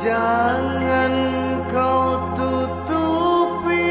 Jangan kau tutupi.